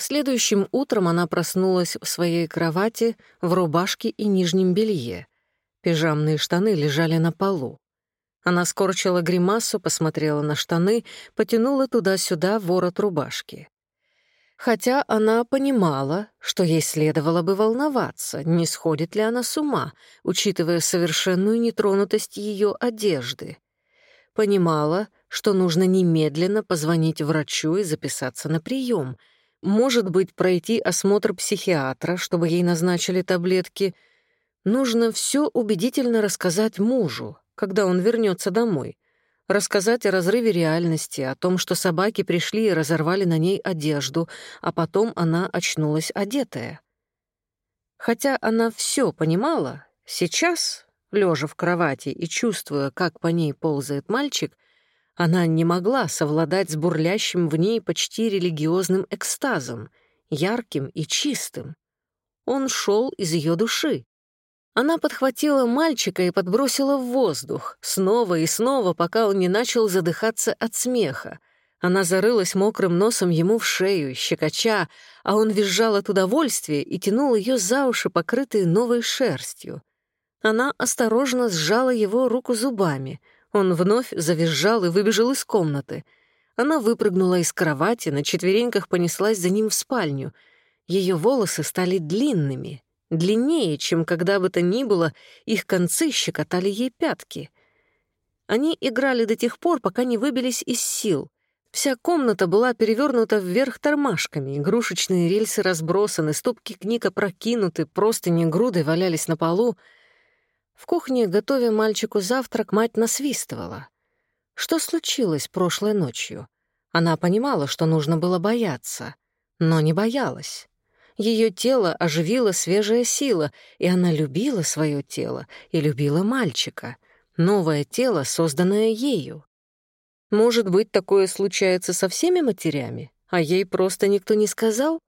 Следующим утром она проснулась в своей кровати в рубашке и нижнем белье. Пижамные штаны лежали на полу. Она скорчила гримасу, посмотрела на штаны, потянула туда-сюда ворот рубашки. Хотя она понимала, что ей следовало бы волноваться, не сходит ли она с ума, учитывая совершенную нетронутость ее одежды. Понимала, что нужно немедленно позвонить врачу и записаться на прием — может быть, пройти осмотр психиатра, чтобы ей назначили таблетки. Нужно все убедительно рассказать мужу, когда он вернется домой. Рассказать о разрыве реальности, о том, что собаки пришли и разорвали на ней одежду, а потом она очнулась одетая. Хотя она все понимала, сейчас, лежа в кровати и чувствуя, как по ней ползает мальчик, она не могла совладать с бурлящим в ней почти религиозным экстазом, ярким и чистым. Он шел из ее души. Она подхватила мальчика и подбросила в воздух, снова и снова, пока он не начал задыхаться от смеха. Она зарылась мокрым носом ему в шею, щекоча, а он визжал от удовольствия и тянул ее за уши, покрытые новой шерстью. Она осторожно сжала его руку зубами — он вновь завизжал и выбежал из комнаты. Она выпрыгнула из кровати, на четвереньках понеслась за ним в спальню. Ее волосы стали длинными, длиннее, чем когда бы то ни было, их концы щекотали ей пятки. Они играли до тех пор, пока не выбились из сил. Вся комната была перевернута вверх тормашками, игрушечные рельсы разбросаны, стопки книг опрокинуты, простыни грудой валялись на полу — в кухне, готовя мальчику завтрак, мать насвистывала. Что случилось прошлой ночью? Она понимала, что нужно было бояться, но не боялась. Ее тело оживила свежая сила, и она любила свое тело и любила мальчика. Новое тело, созданное ею. Может быть, такое случается со всеми матерями, а ей просто никто не сказал?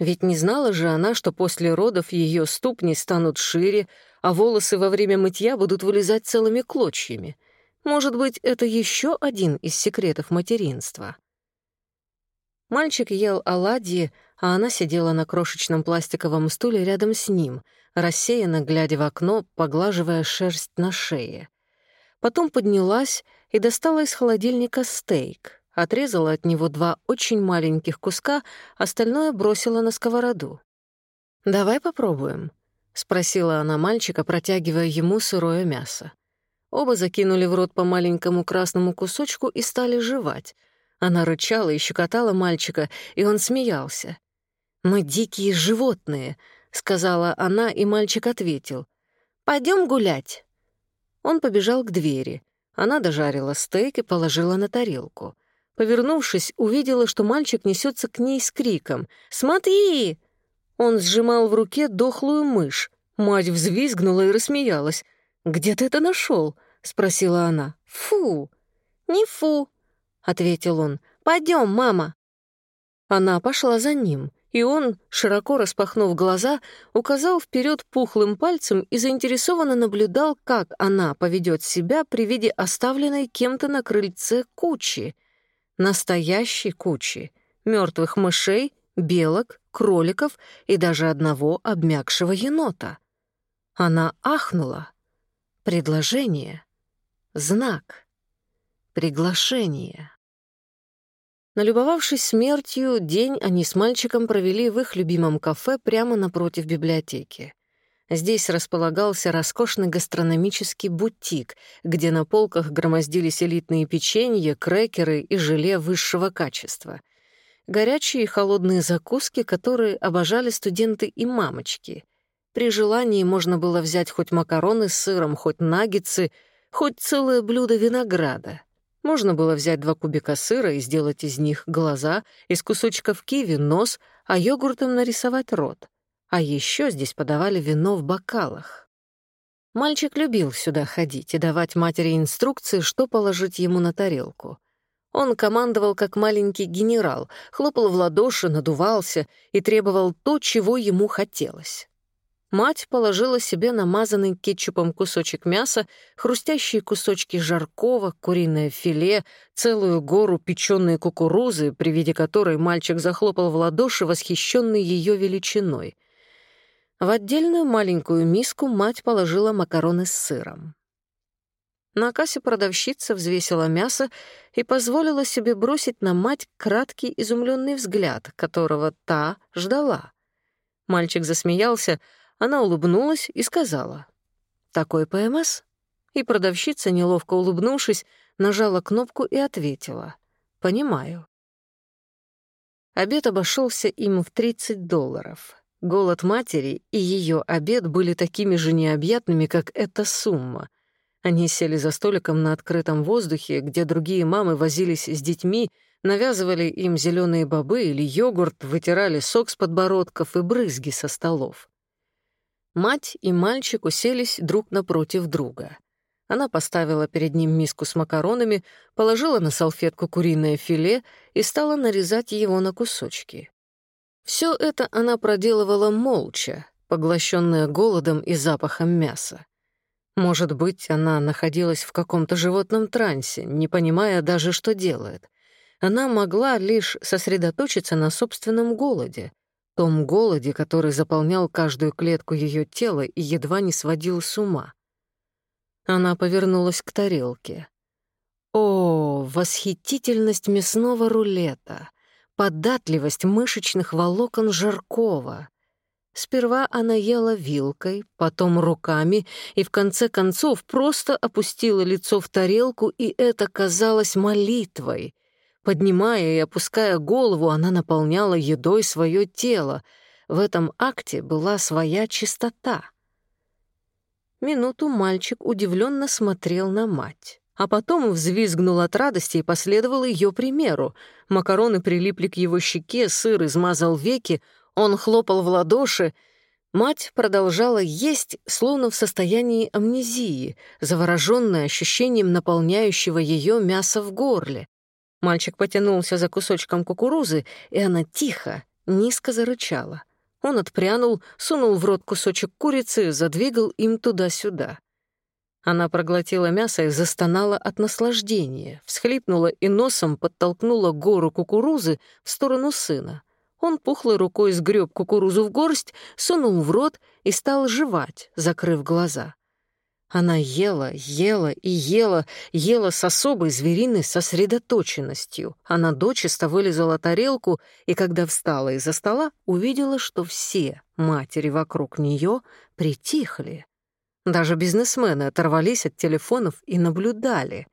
Ведь не знала же она, что после родов ее ступни станут шире, а волосы во время мытья будут вылезать целыми клочьями. Может быть, это еще один из секретов материнства. Мальчик ел оладьи, а она сидела на крошечном пластиковом стуле рядом с ним, рассеянно глядя в окно, поглаживая шерсть на шее. Потом поднялась и достала из холодильника стейк, отрезала от него два очень маленьких куска, остальное бросила на сковороду. «Давай попробуем», — спросила она мальчика, протягивая ему сырое мясо. Оба закинули в рот по маленькому красному кусочку и стали жевать. Она рычала и щекотала мальчика, и он смеялся. «Мы дикие животные», — сказала она, и мальчик ответил. «Пойдем гулять». Он побежал к двери. Она дожарила стейк и положила на тарелку. Повернувшись, увидела, что мальчик несется к ней с криком «Смотри!» Он сжимал в руке дохлую мышь. Мать взвизгнула и рассмеялась. «Где ты это нашел? спросила она. «Фу!» «Не фу!» — ответил он. Пойдем, мама!» Она пошла за ним, и он, широко распахнув глаза, указал вперед пухлым пальцем и заинтересованно наблюдал, как она поведет себя при виде оставленной кем-то на крыльце кучи. Настоящей кучи. мертвых мышей, белок, кроликов и даже одного обмякшего енота. Она ахнула. Предложение. Знак. Приглашение. Налюбовавшись смертью, день они с мальчиком провели в их любимом кафе прямо напротив библиотеки. Здесь располагался роскошный гастрономический бутик, где на полках громоздились элитные печенья, крекеры и желе высшего качества горячие и холодные закуски, которые обожали студенты и мамочки. При желании можно было взять хоть макароны с сыром, хоть наггетсы, хоть целое блюдо винограда. Можно было взять два кубика сыра и сделать из них глаза, из кусочков киви — нос, а йогуртом нарисовать рот. А еще здесь подавали вино в бокалах. Мальчик любил сюда ходить и давать матери инструкции, что положить ему на тарелку — он командовал как маленький генерал, хлопал в ладоши, надувался и требовал то, чего ему хотелось. Мать положила себе намазанный кетчупом кусочек мяса, хрустящие кусочки жаркого, куриное филе, целую гору печеной кукурузы, при виде которой мальчик захлопал в ладоши, восхищенный ее величиной. В отдельную маленькую миску мать положила макароны с сыром. На кассе продавщица взвесила мясо и позволила себе бросить на мать краткий изумленный взгляд, которого та ждала. Мальчик засмеялся, она улыбнулась и сказала «Такой ПМС?» И продавщица, неловко улыбнувшись, нажала кнопку и ответила «Понимаю». Обед обошелся им в 30 долларов. Голод матери и ее обед были такими же необъятными, как эта сумма. Они сели за столиком на открытом воздухе, где другие мамы возились с детьми, навязывали им зеленые бобы или йогурт, вытирали сок с подбородков и брызги со столов. Мать и мальчик уселись друг напротив друга. Она поставила перед ним миску с макаронами, положила на салфетку куриное филе и стала нарезать его на кусочки. Все это она проделывала молча, поглощенная голодом и запахом мяса. Может быть, она находилась в каком-то животном трансе, не понимая даже, что делает. Она могла лишь сосредоточиться на собственном голоде, том голоде, который заполнял каждую клетку ее тела и едва не сводил с ума. Она повернулась к тарелке. О, восхитительность мясного рулета, податливость мышечных волокон жаркого. Сперва она ела вилкой, потом руками и в конце концов просто опустила лицо в тарелку, и это казалось молитвой, Поднимая и опуская голову, она наполняла едой свое тело. В этом акте была своя чистота. Минуту мальчик удивленно смотрел на мать, а потом взвизгнул от радости и последовал ее примеру. Макароны прилипли к его щеке, сыр измазал веки, он хлопал в ладоши. Мать продолжала есть, словно в состоянии амнезии, завороженная ощущением наполняющего ее мяса в горле. Мальчик потянулся за кусочком кукурузы, и она тихо, низко зарычала. Он отпрянул, сунул в рот кусочек курицы, задвигал им туда-сюда. Она проглотила мясо и застонала от наслаждения, всхлипнула и носом подтолкнула гору кукурузы в сторону сына. Он пухлой рукой сгреб кукурузу в горсть, сунул в рот и стал жевать, закрыв глаза. Она ела, ела и ела, ела с особой звериной сосредоточенностью. Она дочисто вылезала тарелку, и когда встала из-за стола, увидела, что все матери вокруг нее притихли. Даже бизнесмены оторвались от телефонов и наблюдали.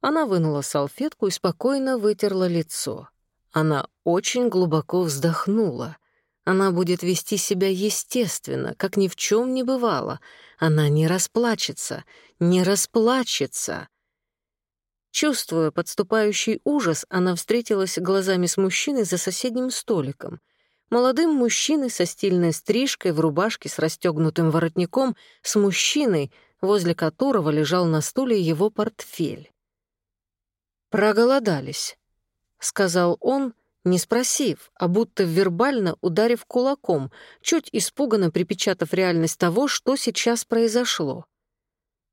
Она вынула салфетку и спокойно вытерла лицо. Она очень глубоко вздохнула — она будет вести себя естественно, как ни в чем не бывало. Она не расплачется, не расплачется. Чувствуя подступающий ужас, она встретилась глазами с мужчиной за соседним столиком. Молодым мужчиной со стильной стрижкой в рубашке с расстегнутым воротником, с мужчиной, возле которого лежал на стуле его портфель. «Проголодались», — сказал он, — не спросив, а будто вербально ударив кулаком, чуть испуганно припечатав реальность того, что сейчас произошло.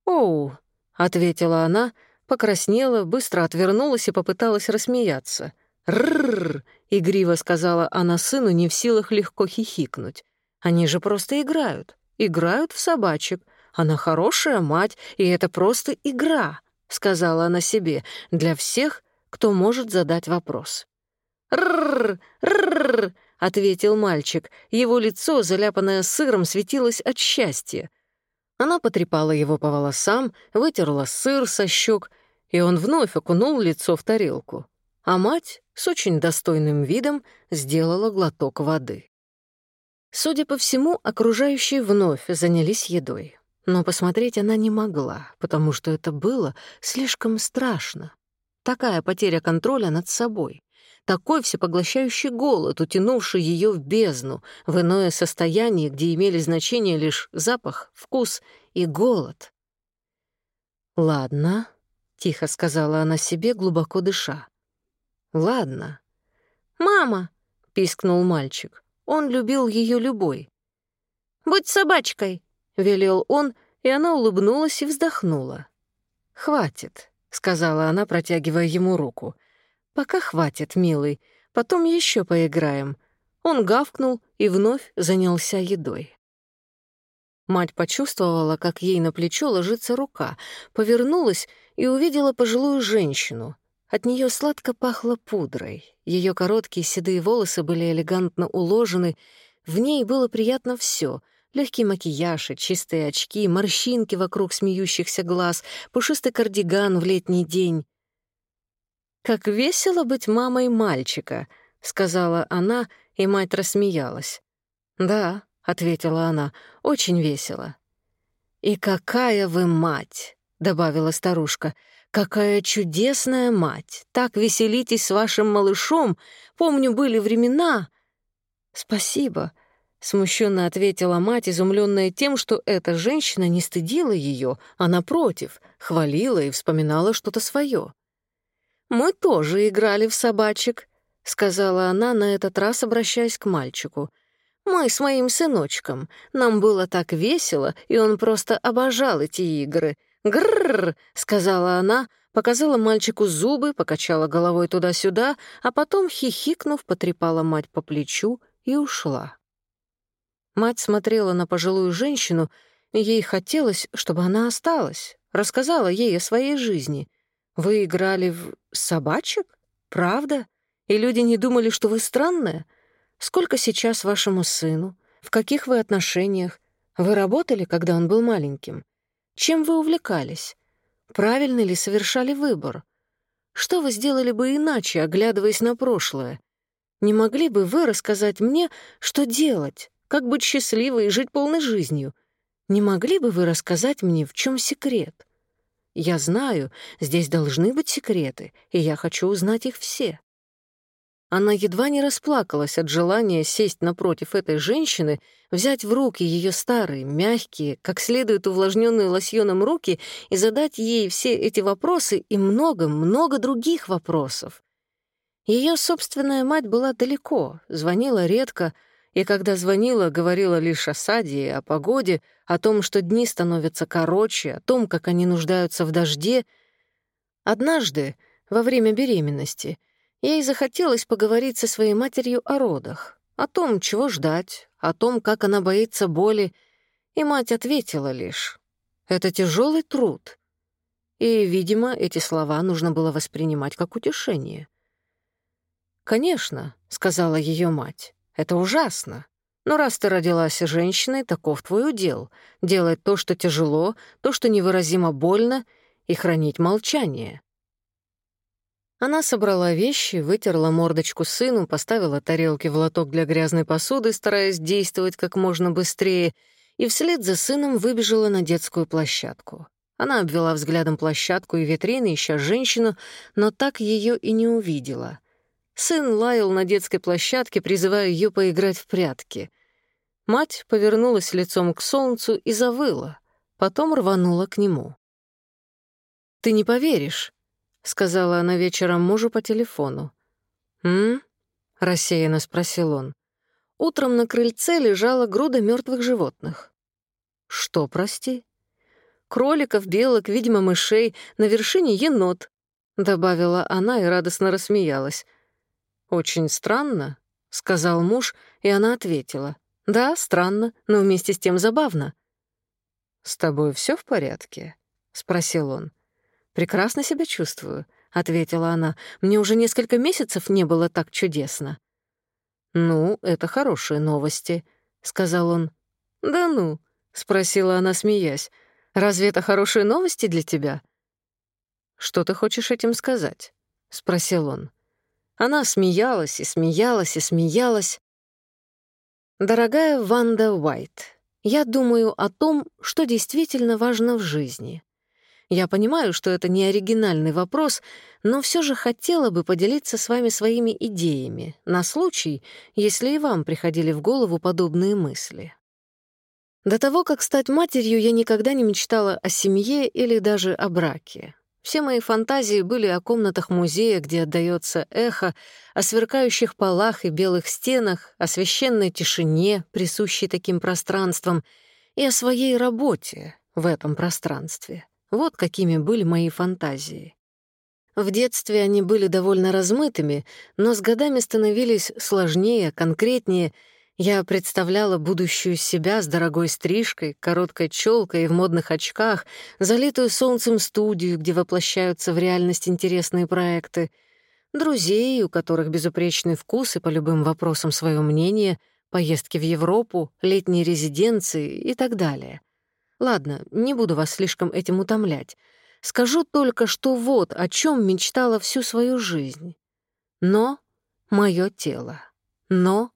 «Оу», — ответила она, покраснела, быстро отвернулась и попыталась рассмеяться. «Рррр», — игриво сказала она сыну, не в силах легко хихикнуть. «Они же просто играют, играют в собачек. Она хорошая мать, и это просто игра», — сказала она себе, для всех, кто может задать вопрос. «Рррр! Рррр!» — ответил мальчик. Его лицо, заляпанное сыром, светилось от счастья. Она потрепала его по волосам, вытерла сыр со щек, и он вновь окунул лицо в тарелку. А мать с очень достойным видом сделала глоток воды. Судя по всему, окружающие вновь занялись едой. Но посмотреть она не могла, потому что это было слишком страшно. Такая потеря контроля над собой такой всепоглощающий голод, утянувший ее в бездну, в иное состояние, где имели значение лишь запах, вкус и голод. «Ладно», — тихо сказала она себе, глубоко дыша. «Ладно». «Мама!» — пискнул мальчик. Он любил ее любой. будь собачкой», — велел он, и она улыбнулась и вздохнула. «Хватит», — сказала она, протягивая ему руку. «Пока хватит, милый, потом еще поиграем». Он гавкнул и вновь занялся едой. Мать почувствовала, как ей на плечо ложится рука, повернулась и увидела пожилую женщину. От нее сладко пахло пудрой. Ее короткие седые волосы были элегантно уложены. В ней было приятно все: легкий макияж и чистые очки, морщинки вокруг смеющихся глаз, пушистый кардиган в летний день. «Как весело быть мамой мальчика», — сказала она, и мать рассмеялась. «Да», — ответила она, — «очень весело». «И какая вы мать!» — добавила старушка. «Какая чудесная мать! Так веселитесь с вашим малышом! Помню, были времена...» «Спасибо», — смущенно ответила мать, изумленная тем, что эта женщина не стыдила ее, а, напротив, хвалила и вспоминала что-то свое. «Мы тоже играли в собачек», — сказала она, на этот раз обращаясь к мальчику. «Мы с моим сыночком. Нам было так весело, и он просто обожал эти игры. Грррр!» — сказала она, показала мальчику зубы, покачала головой туда-сюда, а потом, хихикнув, потрепала мать по плечу и ушла. Мать смотрела на пожилую женщину, ей хотелось, чтобы она осталась, рассказала ей о своей жизни — вы играли в собачек? Правда? И люди не думали, что вы странная? Сколько сейчас вашему сыну? В каких вы отношениях? Вы работали, когда он был маленьким? Чем вы увлекались? Правильно ли совершали выбор? Что вы сделали бы иначе, оглядываясь на прошлое? Не могли бы вы рассказать мне, что делать, как быть счастливой и жить полной жизнью? Не могли бы вы рассказать мне, в чем секрет? Я знаю, здесь должны быть секреты, и я хочу узнать их все. Она едва не расплакалась от желания сесть напротив этой женщины, взять в руки ее старые, мягкие, как следует увлажненные лосьоном руки и задать ей все эти вопросы и много-много других вопросов. Ее собственная мать была далеко, звонила редко, и когда звонила, говорила лишь о саде о погоде, о том, что дни становятся короче, о том, как они нуждаются в дожде. Однажды, во время беременности, ей захотелось поговорить со своей матерью о родах, о том, чего ждать, о том, как она боится боли, и мать ответила лишь «Это тяжелый труд». И, видимо, эти слова нужно было воспринимать как утешение. «Конечно», — сказала ее мать, это ужасно. Но раз ты родилась женщиной, таков твой удел — делать то, что тяжело, то, что невыразимо больно, и хранить молчание. Она собрала вещи, вытерла мордочку сыну, поставила тарелки в лоток для грязной посуды, стараясь действовать как можно быстрее, и вслед за сыном выбежала на детскую площадку. Она обвела взглядом площадку и витрины, ища женщину, но так ее и не увидела. Сын лаял на детской площадке, призывая ее поиграть в прятки. Мать повернулась лицом к солнцу и завыла, потом рванула к нему. «Ты не поверишь», — сказала она вечером мужу по телефону. «М?», — рассеянно спросил он. Утром на крыльце лежала груда мертвых животных. «Что, прости?» «Кроликов, белок, видимо, мышей, на вершине енот», — добавила она и радостно рассмеялась. «Очень странно», — сказал муж, и она ответила. «Да, странно, но вместе с тем забавно». «С тобой все в порядке?» — спросил он. «Прекрасно себя чувствую», — ответила она. «Мне уже несколько месяцев не было так чудесно». «Ну, это хорошие новости», — сказал он. «Да ну», — спросила она, смеясь. «Разве это хорошие новости для тебя?» «Что ты хочешь этим сказать?» — спросил он. Она смеялась и смеялась и смеялась. Дорогая Ванда Уайт, я думаю о том, что действительно важно в жизни. Я понимаю, что это не оригинальный вопрос, но все же хотела бы поделиться с вами своими идеями на случай, если и вам приходили в голову подобные мысли. До того, как стать матерью, я никогда не мечтала о семье или даже о браке. Все мои фантазии были о комнатах музея, где отдаётся эхо, о сверкающих полах и белых стенах, о священной тишине, присущей таким пространствам, и о своей работе в этом пространстве. Вот какими были мои фантазии. В детстве они были довольно размытыми, но с годами становились сложнее, конкретнее. Я представляла будущую себя с дорогой стрижкой, короткой челкой и в модных очках, залитую солнцем студию, где воплощаются в реальность интересные проекты, друзей, у которых безупречный вкус и по любым вопросам свое мнение, поездки в Европу, летние резиденции и так далее. Ладно, не буду вас слишком этим утомлять. Скажу только, что вот о чем мечтала всю свою жизнь. Но мое тело. Но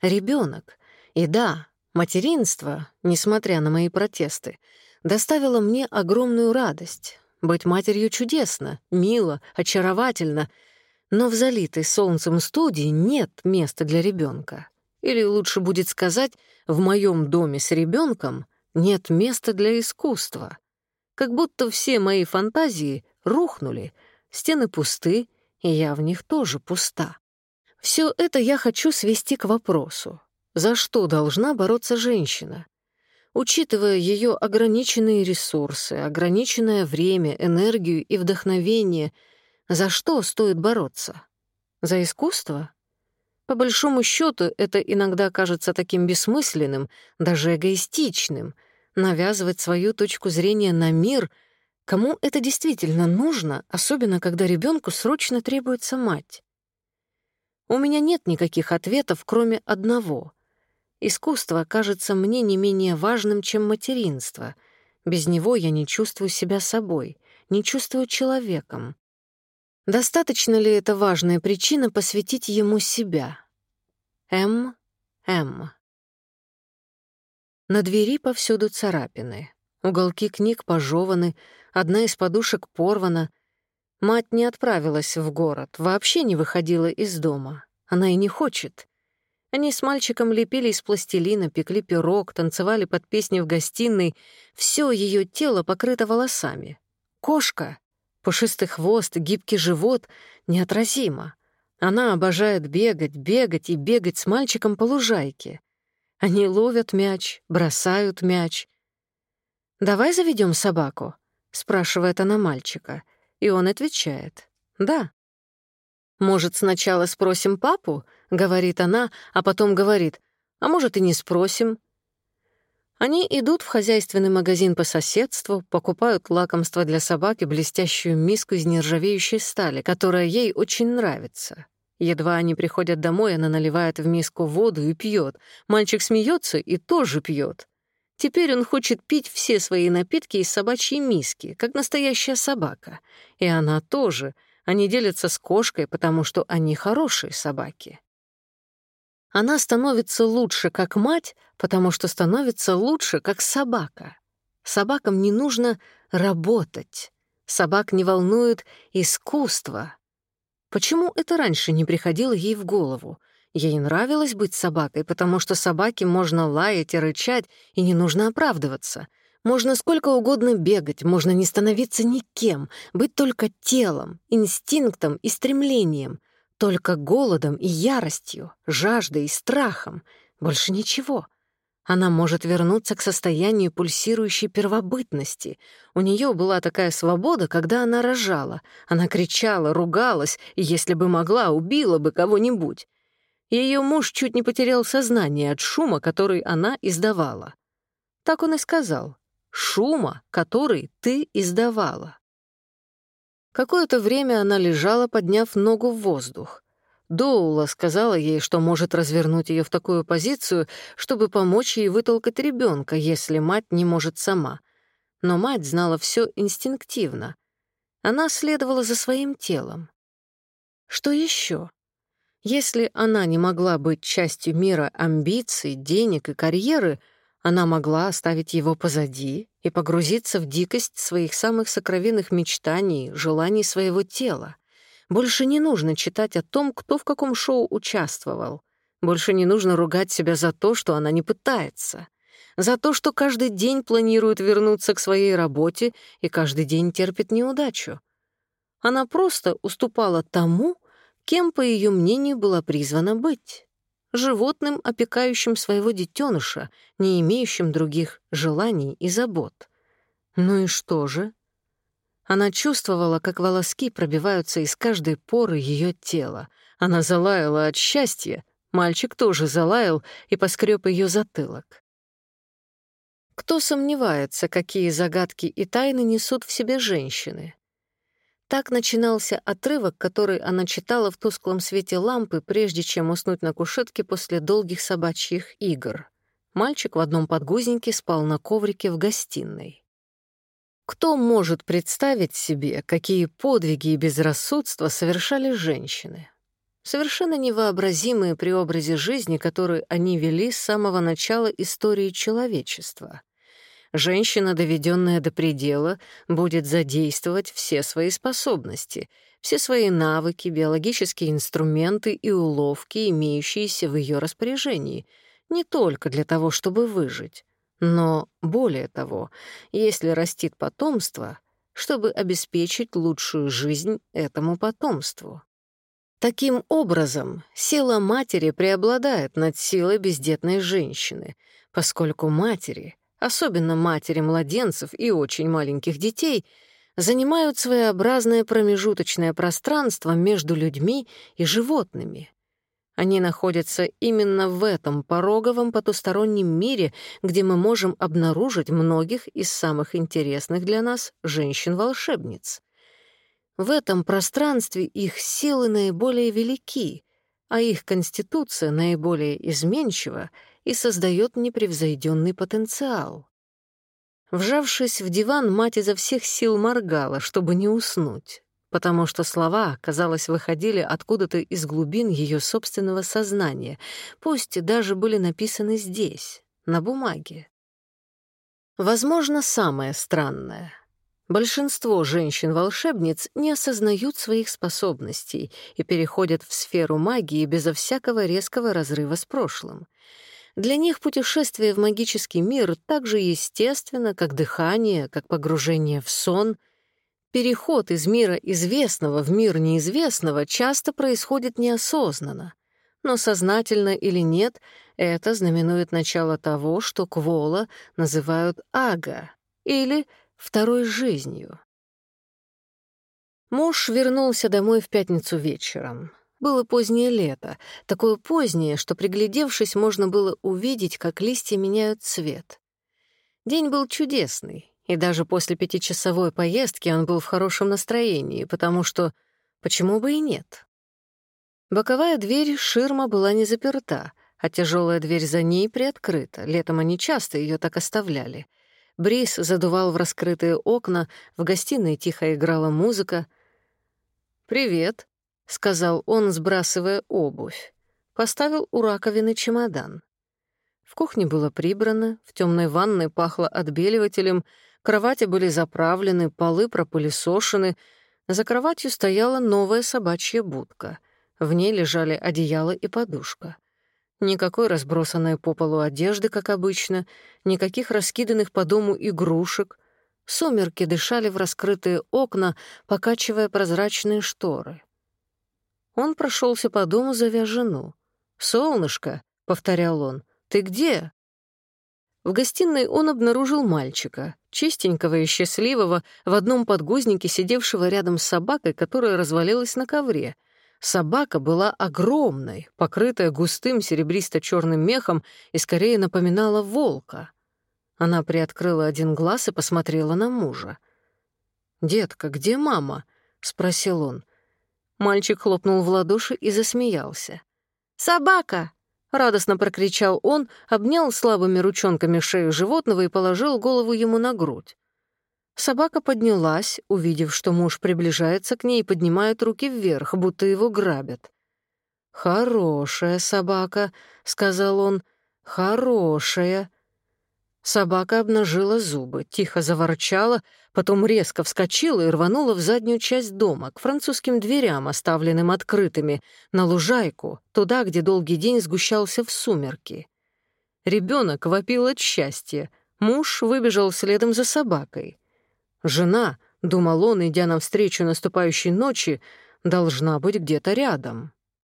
ребенок. И да, материнство, несмотря на мои протесты, доставило мне огромную радость. Быть матерью чудесно, мило, очаровательно, но в залитой солнцем студии нет места для ребенка. Или лучше будет сказать, в моем доме с ребенком нет места для искусства как будто все мои фантазии рухнули, стены пусты, и я в них тоже пуста. Все это я хочу свести к вопросу. За что должна бороться женщина? Учитывая ее ограниченные ресурсы, ограниченное время, энергию и вдохновение, за что стоит бороться? За искусство? По большому счету, это иногда кажется таким бессмысленным, даже эгоистичным — навязывать свою точку зрения на мир, кому это действительно нужно, особенно когда ребенку срочно требуется мать. У меня нет никаких ответов, кроме одного. Искусство кажется мне не менее важным, чем материнство. Без него я не чувствую себя собой, не чувствую человеком. Достаточно ли это важная причина посвятить ему себя? М. М. На двери повсюду царапины. Уголки книг пожеваны, одна из подушек порвана. Мать не отправилась в город, вообще не выходила из дома. Она и не хочет. Они с мальчиком лепили из пластилина, пекли пирог, танцевали под песни в гостиной. Все ее тело покрыто волосами. Кошка, пушистый хвост, гибкий живот — неотразимо. Она обожает бегать, бегать и бегать с мальчиком по лужайке. Они ловят мяч, бросают мяч. «Давай заведем собаку?» — спрашивает она мальчика, и он отвечает «Да». «Может, сначала спросим папу?» — говорит она, а потом говорит «А может, и не спросим?» Они идут в хозяйственный магазин по соседству, покупают лакомство для собаки, блестящую миску из нержавеющей стали, которая ей очень нравится. Едва они приходят домой, она наливает в миску воду и пьет. Мальчик смеется и тоже пьет. Теперь он хочет пить все свои напитки из собачьей миски, как настоящая собака. И она тоже. Они делятся с кошкой, потому что они хорошие собаки. Она становится лучше как мать, потому что становится лучше как собака. Собакам не нужно работать. Собак не волнует искусство. Почему это раньше не приходило ей в голову? Ей нравилось быть собакой, потому что собаке можно лаять и рычать, и не нужно оправдываться. Можно сколько угодно бегать, можно не становиться никем, быть только телом, инстинктом и стремлением, только голодом и яростью, жаждой и страхом. Больше ничего. Она может вернуться к состоянию пульсирующей первобытности. У нее была такая свобода, когда она рожала. Она кричала, ругалась, и, если бы могла, убила бы кого-нибудь. Ее муж чуть не потерял сознание от шума, который она издавала. Так он и сказал. «Шума, который ты издавала». Какое-то время она лежала, подняв ногу в воздух. Доула сказала ей, что может развернуть ее в такую позицию, чтобы помочь ей вытолкать ребенка, если мать не может сама. Но мать знала все инстинктивно. Она следовала за своим телом. Что еще? Если она не могла быть частью мира амбиций, денег и карьеры, она могла оставить его позади и погрузиться в дикость своих самых сокровенных мечтаний, желаний своего тела. Больше не нужно читать о том, кто в каком шоу участвовал. Больше не нужно ругать себя за то, что она не пытается. За то, что каждый день планирует вернуться к своей работе и каждый день терпит неудачу. Она просто уступала тому, кем, по ее мнению, была призвана быть. Животным, опекающим своего детеныша, не имеющим других желаний и забот. Ну и что же? Она чувствовала, как волоски пробиваются из каждой поры ее тела. Она залаяла от счастья, мальчик тоже залаял и поскреб ее затылок. Кто сомневается, какие загадки и тайны несут в себе женщины? Так начинался отрывок, который она читала в тусклом свете лампы, прежде чем уснуть на кушетке после долгих собачьих игр. Мальчик в одном подгузнике спал на коврике в гостиной. Кто может представить себе, какие подвиги и безрассудства совершали женщины? Совершенно невообразимые при образе жизни, который они вели с самого начала истории человечества. Женщина, доведенная до предела, будет задействовать все свои способности, все свои навыки, биологические инструменты и уловки, имеющиеся в ее распоряжении, не только для того, чтобы выжить, но, более того, если растит потомство, чтобы обеспечить лучшую жизнь этому потомству. Таким образом, сила матери преобладает над силой бездетной женщины, поскольку матери, особенно матери младенцев и очень маленьких детей, занимают своеобразное промежуточное пространство между людьми и животными. Они находятся именно в этом пороговом потустороннем мире, где мы можем обнаружить многих из самых интересных для нас женщин-волшебниц. В этом пространстве их силы наиболее велики, а их конституция наиболее изменчива и создает непревзойденный потенциал. Вжавшись в диван, мать изо всех сил моргала, чтобы не уснуть потому что слова, казалось, выходили откуда-то из глубин ее собственного сознания, пусть даже были написаны здесь, на бумаге. Возможно, самое странное. Большинство женщин-волшебниц не осознают своих способностей и переходят в сферу магии безо всякого резкого разрыва с прошлым. Для них путешествие в магический мир так же естественно, как дыхание, как погружение в сон — Переход из мира известного в мир неизвестного часто происходит неосознанно. Но сознательно или нет, это знаменует начало того, что Квола называют ага или второй жизнью. Муж вернулся домой в пятницу вечером. Было позднее лето, такое позднее, что, приглядевшись, можно было увидеть, как листья меняют цвет. День был чудесный, и даже после пятичасовой поездки он был в хорошем настроении, потому что почему бы и нет? Боковая дверь ширма была не заперта, а тяжелая дверь за ней приоткрыта. Летом они часто ее так оставляли. Бриз задувал в раскрытые окна, в гостиной тихо играла музыка. «Привет», — сказал он, сбрасывая обувь. Поставил у раковины чемодан. В кухне было прибрано, в темной ванной пахло отбеливателем — Кровати были заправлены, полы пропылесошены. За кроватью стояла новая собачья будка. В ней лежали одеяло и подушка. Никакой разбросанной по полу одежды, как обычно, никаких раскиданных по дому игрушек. Сумерки дышали в раскрытые окна, покачивая прозрачные шторы. Он прошелся по дому, зовя жену. «Солнышко», — повторял он, — «ты где?» В гостиной он обнаружил мальчика, чистенького и счастливого, в одном подгузнике, сидевшего рядом с собакой, которая развалилась на ковре. Собака была огромной, покрытая густым серебристо черным мехом и скорее напоминала волка. Она приоткрыла один глаз и посмотрела на мужа. «Детка, где мама?» — спросил он. Мальчик хлопнул в ладоши и засмеялся. «Собака!» — радостно прокричал он, обнял слабыми ручонками шею животного и положил голову ему на грудь. Собака поднялась, увидев, что муж приближается к ней и поднимает руки вверх, будто его грабят. «Хорошая собака», — сказал он, — «хорошая». Собака обнажила зубы, тихо заворчала, потом резко вскочила и рванула в заднюю часть дома, к французским дверям, оставленным открытыми, на лужайку, туда, где долгий день сгущался в сумерки. Ребенок вопил от счастья. Муж выбежал следом за собакой. Жена, думал он, идя навстречу наступающей ночи, должна быть где-то рядом.